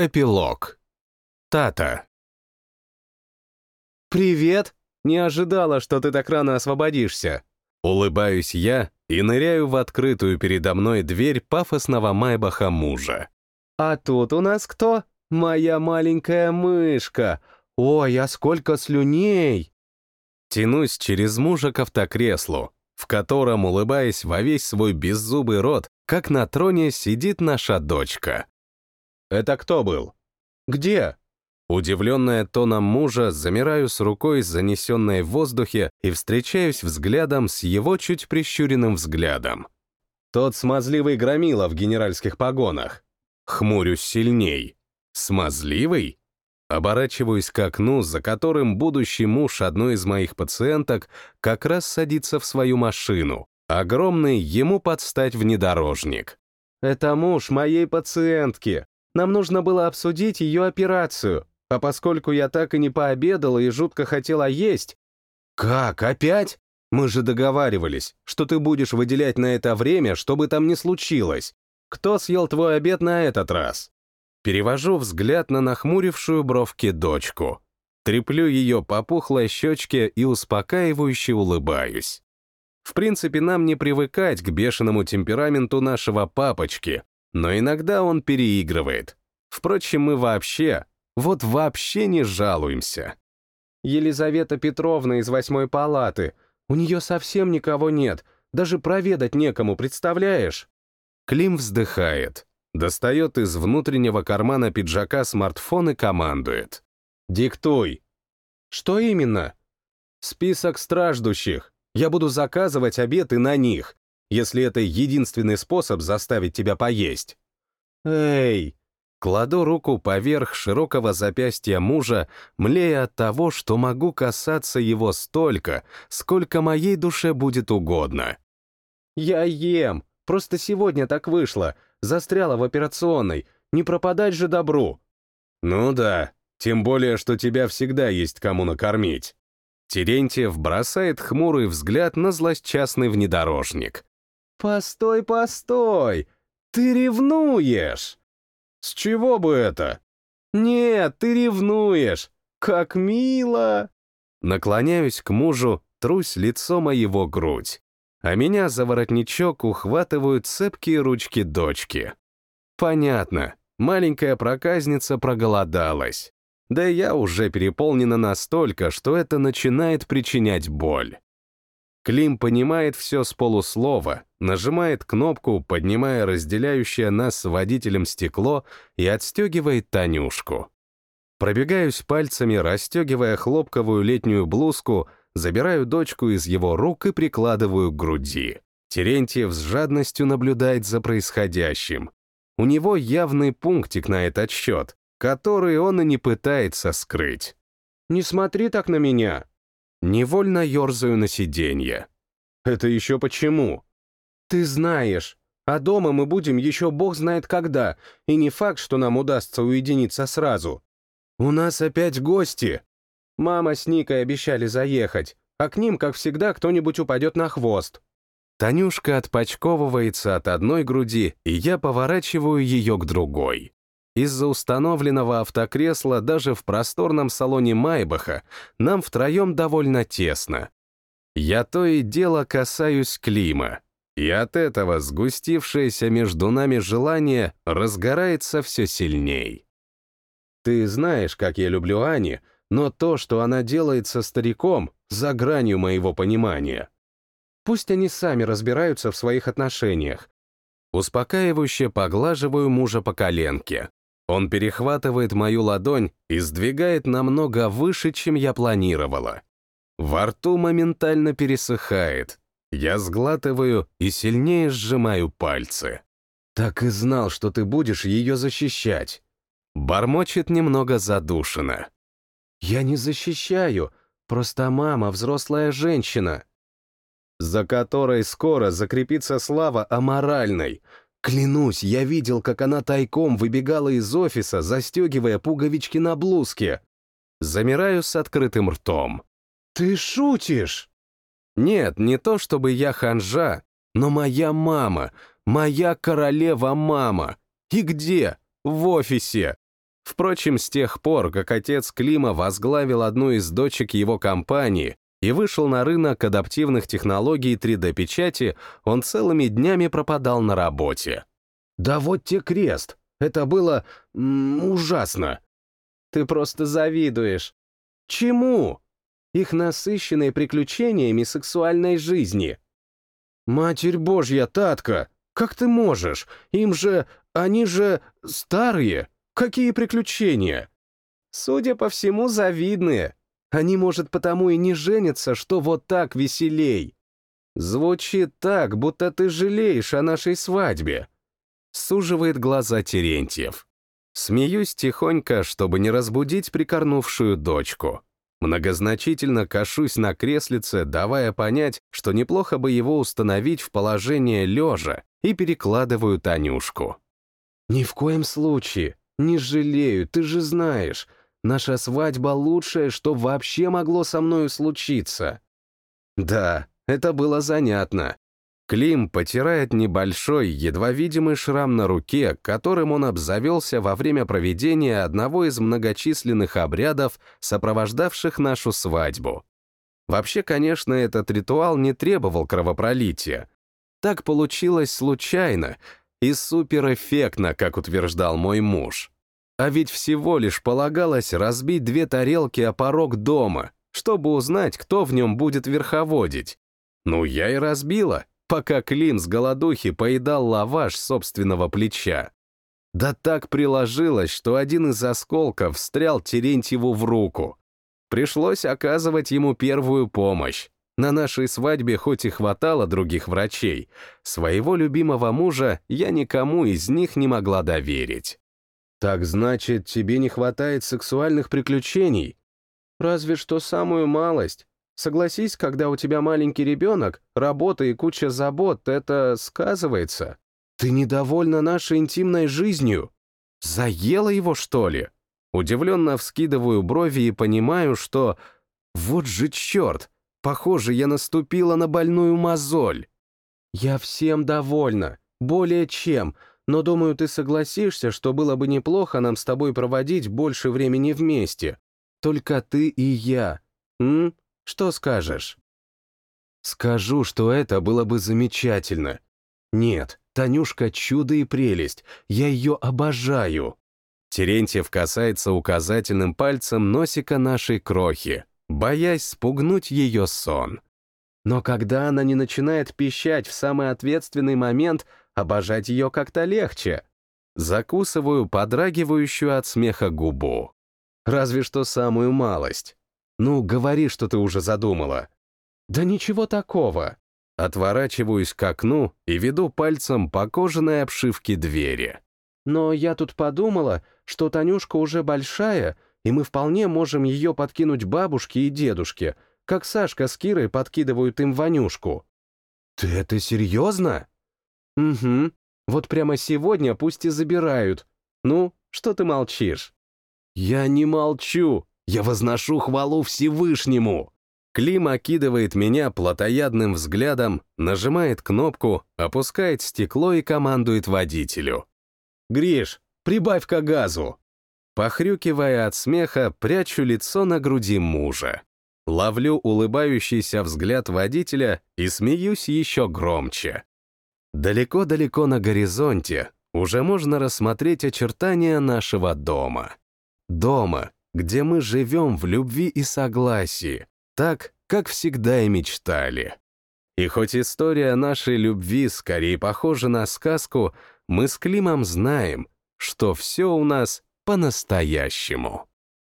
Эпилог. Тата. «Привет! Не ожидала, что ты так рано освободишься!» Улыбаюсь я и ныряю в открытую передо мной дверь пафосного майбаха мужа. «А тут у нас кто? Моя маленькая мышка! Ой, а сколько слюней!» Тянусь через мужа к автокреслу, в котором, улыбаясь во весь свой беззубый рот, как на троне сидит наша дочка. «Это кто был?» «Где?» Удивленная тоном мужа, замираю с рукой, занесенной в воздухе, и встречаюсь взглядом с его чуть прищуренным взглядом. «Тот смазливый громила в генеральских погонах». Хмурюсь сильней. «Смазливый?» Оборачиваюсь к окну, за которым будущий муж одной из моих пациенток как раз садится в свою машину. Огромный ему подстать внедорожник. «Это муж моей пациентки. Нам нужно было обсудить ее операцию, а поскольку я так и не пообедала и жутко хотела есть... Как, опять? Мы же договаривались, что ты будешь выделять на это время, чтобы там не случилось. Кто съел твой обед на этот раз? Перевожу взгляд на нахмурившую бровки дочку. Треплю ее по пухлой щечке и успокаивающе улыбаюсь. В принципе, нам не привыкать к бешеному темпераменту нашего папочки, но иногда он переигрывает. Впрочем, мы вообще, вот вообще не жалуемся. Елизавета Петровна из восьмой палаты. У нее совсем никого нет, даже проведать некому, представляешь? Клим вздыхает, достает из внутреннего кармана пиджака смартфон и командует. «Диктуй». «Что именно?» «Список страждущих. Я буду заказывать обеды на них если это единственный способ заставить тебя поесть. Эй! Кладу руку поверх широкого запястья мужа, млея от того, что могу касаться его столько, сколько моей душе будет угодно. Я ем. Просто сегодня так вышло. Застряла в операционной. Не пропадать же добру. Ну да, тем более, что тебя всегда есть кому накормить. Терентьев бросает хмурый взгляд на злосчастный внедорожник. «Постой, постой! Ты ревнуешь!» «С чего бы это?» «Нет, ты ревнуешь! Как мило!» Наклоняюсь к мужу, трусь лицо моего грудь, а меня за воротничок ухватывают цепкие ручки дочки. Понятно, маленькая проказница проголодалась. Да я уже переполнена настолько, что это начинает причинять боль. Клим понимает все с полуслова, нажимает кнопку, поднимая разделяющее нас с водителем стекло и отстегивает Танюшку. Пробегаюсь пальцами, расстегивая хлопковую летнюю блузку, забираю дочку из его рук и прикладываю к груди. Терентьев с жадностью наблюдает за происходящим. У него явный пунктик на этот счет, который он и не пытается скрыть. «Не смотри так на меня!» Невольно ерзаю на сиденье. Это еще почему? Ты знаешь, а дома мы будем еще бог знает когда, и не факт, что нам удастся уединиться сразу. У нас опять гости. Мама с Никой обещали заехать, а к ним, как всегда, кто-нибудь упадет на хвост. Танюшка отпочковывается от одной груди, и я поворачиваю ее к другой. Из-за установленного автокресла даже в просторном салоне Майбаха нам втроем довольно тесно. Я то и дело касаюсь Клима, и от этого сгустившееся между нами желание разгорается все сильней. Ты знаешь, как я люблю Ани, но то, что она делает со стариком, за гранью моего понимания. Пусть они сами разбираются в своих отношениях. Успокаивающе поглаживаю мужа по коленке. Он перехватывает мою ладонь и сдвигает намного выше, чем я планировала. Во рту моментально пересыхает. Я сглатываю и сильнее сжимаю пальцы. «Так и знал, что ты будешь ее защищать». Бормочет немного задушенно. «Я не защищаю, просто мама взрослая женщина, за которой скоро закрепится слава аморальной, Клянусь, я видел, как она тайком выбегала из офиса, застегивая пуговички на блузке. Замираю с открытым ртом. «Ты шутишь?» Нет, не то чтобы я ханжа, но моя мама, моя королева-мама. И где? В офисе. Впрочем, с тех пор, как отец Клима возглавил одну из дочек его компании и вышел на рынок адаптивных технологий 3D-печати, он целыми днями пропадал на работе. «Да вот те крест! Это было... Ужасно!» «Ты просто завидуешь». «Чему?» «Их насыщенной приключениями сексуальной жизни». «Матерь Божья, Татка! Как ты можешь? Им же... Они же... старые!» Какие приключения? Судя по всему, завидные. Они, может, потому и не женятся, что вот так веселей. Звучит так, будто ты жалеешь о нашей свадьбе. Суживает глаза Терентьев. Смеюсь тихонько, чтобы не разбудить прикорнувшую дочку. Многозначительно кашусь на креслице, давая понять, что неплохо бы его установить в положение лежа, и перекладываю Танюшку. «Ни в коем случае. «Не жалею, ты же знаешь. Наша свадьба лучшее, что вообще могло со мною случиться». Да, это было занятно. Клим потирает небольшой, едва видимый шрам на руке, которым он обзавелся во время проведения одного из многочисленных обрядов, сопровождавших нашу свадьбу. Вообще, конечно, этот ритуал не требовал кровопролития. Так получилось случайно, и суперэффектно, как утверждал мой муж. А ведь всего лишь полагалось разбить две тарелки о порог дома, чтобы узнать, кто в нем будет верховодить. Ну, я и разбила, пока Клим с голодухи поедал лаваш собственного плеча. Да так приложилось, что один из осколков встрял Терентьеву в руку. Пришлось оказывать ему первую помощь. На нашей свадьбе хоть и хватало других врачей, своего любимого мужа я никому из них не могла доверить. «Так значит, тебе не хватает сексуальных приключений?» «Разве что самую малость. Согласись, когда у тебя маленький ребенок, работа и куча забот, это сказывается. Ты недовольна нашей интимной жизнью? Заела его, что ли?» Удивленно вскидываю брови и понимаю, что... Вот же черт! Похоже, я наступила на больную мозоль. Я всем довольна, более чем, но думаю, ты согласишься, что было бы неплохо нам с тобой проводить больше времени вместе. Только ты и я. М? Что скажешь? Скажу, что это было бы замечательно. Нет, Танюшка чудо и прелесть, я ее обожаю. Терентьев касается указательным пальцем носика нашей крохи боясь спугнуть ее сон. Но когда она не начинает пищать в самый ответственный момент, обожать ее как-то легче. Закусываю подрагивающую от смеха губу. Разве что самую малость. Ну, говори, что ты уже задумала. Да ничего такого. Отворачиваюсь к окну и веду пальцем по кожаной обшивке двери. Но я тут подумала, что Танюшка уже большая — и мы вполне можем ее подкинуть бабушке и дедушке, как Сашка с Кирой подкидывают им Ванюшку. Ты это серьезно? Угу. Вот прямо сегодня пусть и забирают. Ну, что ты молчишь? Я не молчу. Я возношу хвалу Всевышнему. Клим окидывает меня плотоядным взглядом, нажимает кнопку, опускает стекло и командует водителю. «Гриш, прибавь-ка газу!» Похрюкивая от смеха, прячу лицо на груди мужа. Ловлю улыбающийся взгляд водителя и смеюсь еще громче. Далеко-далеко на горизонте уже можно рассмотреть очертания нашего дома. Дома, где мы живем в любви и согласии, так, как всегда и мечтали. И хоть история нашей любви скорее похожа на сказку, мы с Климом знаем, что все у нас по-настоящему.